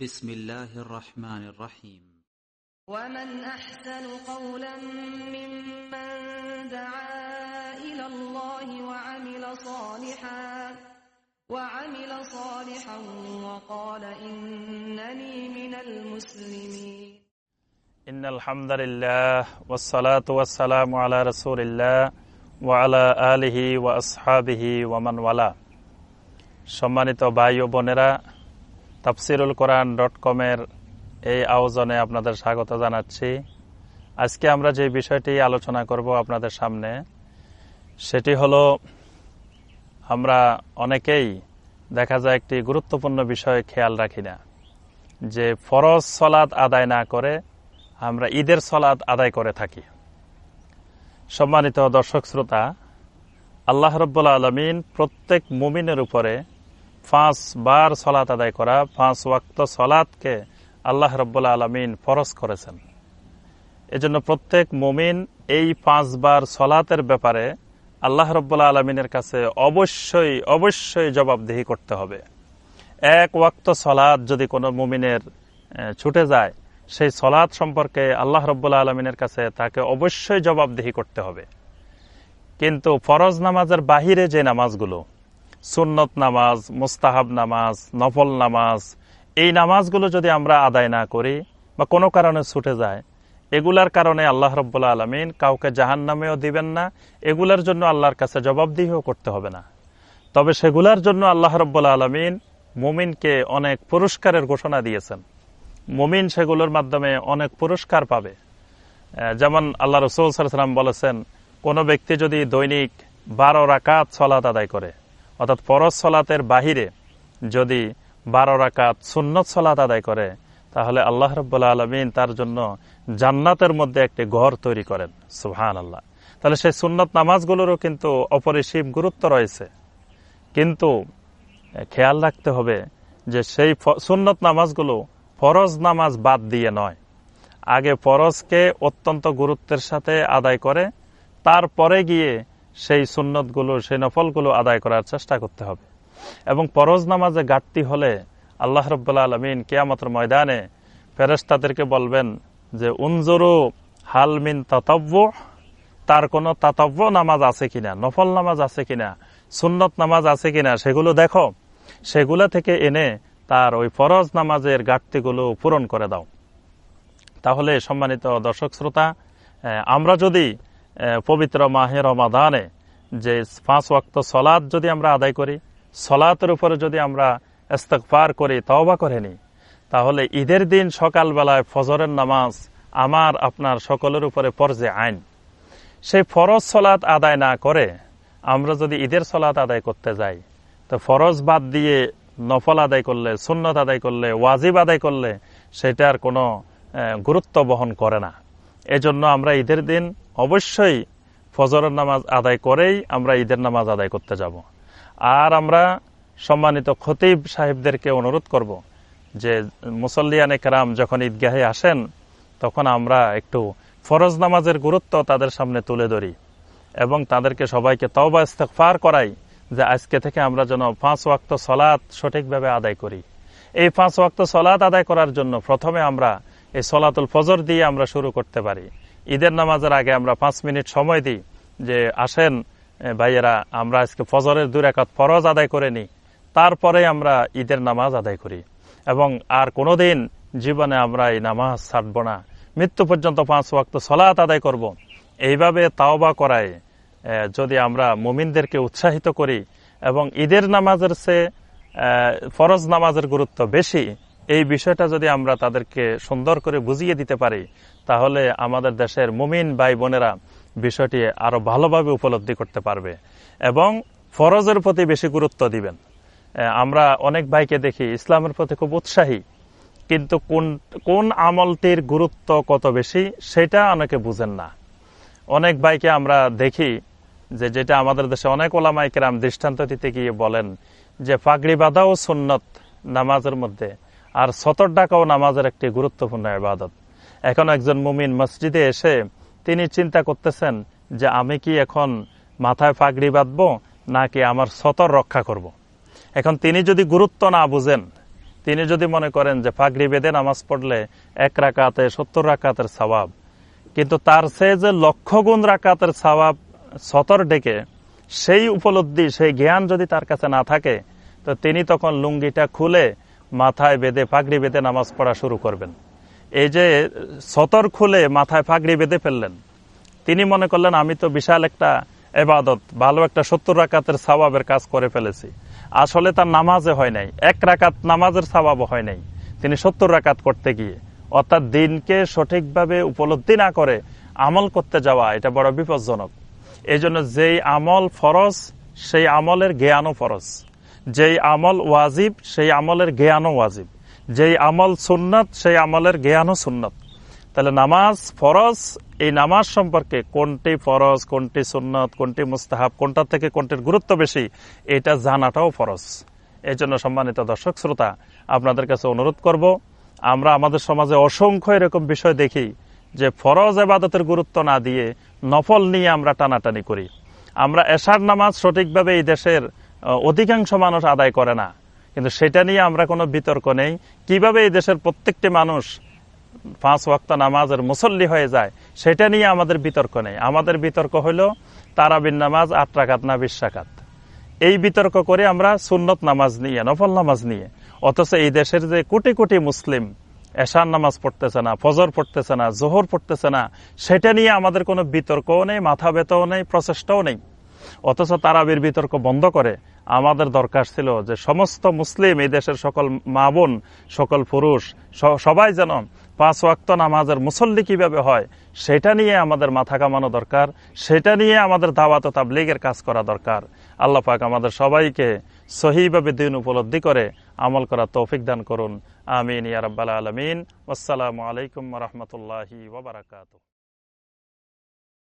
بسم الله الرحمن الرحيم ومن أحسن قولا ممن دعا إلى الله وعمل صالحا وعمل صالحا وقال إنني من المسلمين إن الحمد لله والصلاة والسلام على رسول الله وعلى آله وأصحابه ومن والاه সম্মানিত ভাই ও বোনেরা তাফসিরুল কোরআন ডট কমের এই আয়োজনে আপনাদের স্বাগত জানাচ্ছি। আজকে আমরা যে বিষয়টি আলোচনা করব আপনাদের সামনে, সেটি হলো, আমরা অনেকেই দেখা যায় একটি গুরুত্বপূর্ণ বিষয় খেয়াল রাখি না, যে ফরজ সলাদ আদায় না করে আমরা ঈদের সলাদ আদায় করে থাকি। সম্মানিত দর্শক শ্রোতা, আল্লাহ রব্বুল্লা আলমিন প্রত্যেক মুমিনের উপরে পাঁচ বার সলাত আদায় করা, পাঁচ ওয়াক্ত সলাতকে আল্লাহ রব্বুল্লা আলমিন ফরজ করেছেন। এজন্য প্রত্যেক মুমিন এই পাঁচবার সলাতের ব্যাপারে আল্লাহ রব্বুল্লা আলমিনের কাছে অবশ্যই অবশ্যই জবাবদিহি করতে হবে। এক ওয়াক্ত সলাদ যদি কোনো মুমিনের ছুটে যায়, সেই সলাদ সম্পর্কে আল্লাহ রব্বুল্লা আলমিনের কাছে তাকে অবশ্যই জবাবদিহি করতে হবে। কিন্তু ফরজ নামাজের বাহিরে যে নামাজগুলো সুন্নত নামাজ, মুস্তাহাব নামাজ, নফল নামাজ, এই নামাজগুলো যদি আমরা আদায় না করি বা কোনো কারণে ছুটে যায়, এগুলার কারণে আল্লাহ রব্বুল্লা আলমিন কাউকে জাহান নামেও দিবেন না, এগুলার জন্য আল্লাহর কাছে জবাবদিহিও করতে হবে না। তবে সেগুলার জন্য আল্লাহ রব্বুল্লা আলমিন মুমিনকে অনেক পুরস্কারের ঘোষণা দিয়েছেন। মুমিন সেগুলোর মাধ্যমে অনেক পুরস্কার পাবে। যেমন আল্লাহ রসুল সাল্লাম বলেছেন, কোনো ব্যক্তি যদি দৈনিক বারো রাকাত সলাত আদায় করে অর্থাৎ ফরজ সলাতের বাহিরে যদি বারো রাকাত সুন্নত সলাত আদায় করে, তাহলে আল্লাহ রব্বুল্লা আলমিন তার জন্য জান্নাতের মধ্যে একটি ঘর তৈরি করেন। সুহান আল্লাহ তাহলে সেই সুন্নত নামাজগুলোরও কিন্তু অপরিসীম গুরুত্ব রয়েছে। কিন্তু খেয়াল রাখতে হবে যে সেই সুন্নত নামাজগুলো ফরজ নামাজ বাদ দিয়ে নয়। আগে ফরজকে অত্যন্ত গুরুত্বের সাথে আদায় করে, তারপরে গিয়ে সেই সুন্নতগুলো, সেই নফলগুলো আদায় করার চেষ্টা করতে হবে। এবং পরজ নামাজে ঘাটতি হলে আল্লাহ রব্বুল্লা আলমিন কেয়ামতের ময়দানে ফেরেস্তাদেরকে বলবেন যে, উনজরু হালমিন তাতব্য তার কোনো তাতব্য নামাজ আছে কিনা, নফল নামাজ আছে কিনা, সুন্নত নামাজ আছে কিনা, সেগুলো দেখো। সেগুলো থেকে এনে তার ওই ফরজ নামাজের ঘাটতিগুলো পূরণ করে দাও। তাহলে সম্মানিত দর্শক শ্রোতা আমরা যদি পবিত্র মাহে রমাদানে যে পাঁচ ওয়াক্ত সলাদ যদি আমরা আদায় করি, সলাতের উপরে যদি আমরা ইস্তকফার করি, তওবা করে নিই, তাহলে ঈদের দিন সকালবেলায় ফজরের নামাজ আমার, আপনার সকলের উপরে পর্যে আইন। সেই ফরজ সলাৎ আদায় না করে আমরা যদি ঈদের সলাৎ আদায় করতে যাই, তো ফরজ বাদ দিয়ে নফল আদায় করলে, সুন্নত আদায় করলে, ওয়াজিব আদায় করলে, সেটার কোনো গুরুত্ব বহন করে না। এজন্য আমরা ঈদের দিন অবশ্যই ফজরের নামাজ আদায় করেই আমরা ঈদের নামাজ আদায় করতে যাব। আর আমরা সম্মানিত খতিব সাহেবদেরকে অনুরোধ করব যে মুসল্লিয়ান একরাম যখন ঈদগাহে আসেন, তখন আমরা একটু ফরজ নামাজের গুরুত্ব তাদের সামনে তুলে ধরি এবং তাদেরকে সবাইকে তওবা ইস্তেকফার করাই যে আজকে থেকে আমরা যেন পাঁচ ওয়াক্ত সলাৎ সঠিকভাবে আদায় করি। এই পাঁচ ওয়াক্ত সলাৎ আদায় করার জন্য প্রথমে আমরা এই সলাতুল ফজর দিয়ে আমরা শুরু করতে পারি। ঈদের নামাজের আগে আমরা পাঁচ মিনিট সময় দিই যে, আসেন ভাইয়েরা, আমরা আজকে ফজরের দুই রেখাত ফরজ আদায় করে নিই। তারপরে আমরা ঈদের নামাজ আদায় করি। এবং আর কোনোদিন জীবনে আমরা এই নামাজ ছাড়ব না। মৃত্যু পর্যন্ত পাঁচ ওয়াক্ত সলাৎ আদায় করব। এইভাবে তাওবা করায় যদি আমরা মুমিনদেরকে উৎসাহিত করি এবং ঈদের নামাজের সে ফরজ নামাজের গুরুত্ব বেশি এই বিষয়টা যদি আমরা তাদেরকে সুন্দর করে বুঝিয়ে দিতে পারি, তাহলে আমাদের দেশের মুমিন ভাই বোনেরা বিষয়টি আরও ভালোভাবে উপলব্ধি করতে পারবে এবং ফরজের প্রতি বেশি গুরুত্ব দিবেন। আমরা অনেক ভাইকে দেখি ইসলামের প্রতি খুব উৎসাহী, কিন্তু কোন কোন আমলটির গুরুত্ব কত বেশি সেটা অনেকে বুঝেন না। অনেক ভাইকে আমরা দেখি যে যেটা আমাদের দেশে অনেক ওলামাইকেরাম দৃষ্টান্ত দিতে গিয়ে বলেন যে পাগড়ি বাঁধাও সুন্নত নামাজের মধ্যে আর সতর ডাকাও নামাজের একটি গুরুত্বপূর্ণ ইবাদত এখন একজন মুমিন মসজিদে এসে তিনি চিন্তা করতেছেন যে আমি কি এখন মাথায় পাগড়ি বাঁধবো নাকি আমার সতর রক্ষা করব। এখন তিনি যদি গুরুত্ব না বুঝেন, তিনি যদি মনে করেন যে ফাগড়ি বেঁধে নামাজ পড়লে এক রাকাতে, সত্তর রাকাতের সবাব কিন্তু তার সে যে লক্ষ গুণ রাকাতের সবাব সতর ডেকে, সেই উপলব্ধি, সেই জ্ঞান যদি তার কাছে না থাকে, তো তিনি তখন লুঙ্গিটা খুলে মাথায় বেঁধে পাগড়ি বেঁধে নামাজ পড়া শুরু করবেন। এই যে সতর খুলে মাথায় পাগড়ি বেঁধে ফেললেন, তিনি মনে করলেন, আমি তো বিশাল একটা এবাদত, ভালো একটা সত্তর রাকাতের সবাবের কাজ করে ফেলেছি। আসলে তার নামাজে হয় নাই, এক রাকাত নামাজের সবাবও হয় নাই। তিনি সত্তর রাকাত করতে গিয়ে, অর্থাৎ দিনকে সঠিকভাবে উপলব্ধি না করে আমল করতে যাওয়া, এটা বড় বিপজ্জনক। এই জন্য যেই আমল ফরজ, সেই আমলের জ্ঞানও ফরজ। যেই আমল ওয়াজিব, সেই আমলের জ্ঞানও ওয়াজিব। যেই আমল সুন্নত, সেই আমলের জ্ঞানও সুন্নত। তাহলে নামাজ ফরজ, এই নামাজ সম্পর্কে কোনটি ফরজ, কোনটি সুন্নত, কোনটি মুস্তাহাব, কোনটার থেকে কোনটির গুরুত্ব বেশি, এটা জানাটাও ফরজ। এই জন্য সম্মানিত দর্শক, শ্রোতা, আপনাদের কাছে অনুরোধ করব, আমরা আমাদের সমাজে অসংখ্য এরকম বিষয় দেখি যে ফরজ এবাদতের গুরুত্ব না দিয়ে নফল নিয়ে আমরা টানাটানি করি। আমরা এশার নামাজ সঠিকভাবে এই দেশের অধিকাংশ মানুষ আদায় করে না। কিন্তু সেটা নিয়ে আমরা কোনো বিতর্ক নেই। কীভাবে এই দেশের প্রত্যেকটি মানুষ পাঁচ ওয়াক্ত নামাজের মুসল্লি হয়ে যায়, সেটা নিয়ে আমাদের বিতর্ক নেই। আমাদের বিতর্ক হলো তারাবিন নামাজ আট রাকাত না বিশ রাকাত। এই বিতর্ক করে আমরা সুন্নত নামাজ নিয়ে, নফল নামাজ নিয়ে, অথচ এই দেশের যে কোটি কোটি মুসলিম এশার নামাজ পড়তেছে না, ফজর পড়তেছে না, জোহর পড়তেছে না, সেটা নিয়ে আমাদের কোনো বিতর্কও নেই, মাথা ব্যথাও নেই, প্রচেষ্টাও নেই। অথচ তারাবির বিতর্ক বন্ধ করে আমাদের দরকার ছিল যে সমস্ত মুসলিম এই দেশের সকল মা বোন, সকল পুরুষ সবাই যেন পাঁচ ওয়াক্ত নামাজের মুসল্লি কীভাবে হয়, সেটা নিয়ে আমাদের মাথা কামানো দরকার, সেটা নিয়ে আমাদের দাওয়াত তাবলিগের কাজ করা দরকার। আল্লাহ পাক আমাদের সবাইকে সহিভাবে দিন উপলব্ধি করে আমল করা তৌফিক দান করুন। আমিন ইয়ারব্বাল আলমিন। আসসালামু আলাইকুম রহমতুল্লাহি ওবরাকাত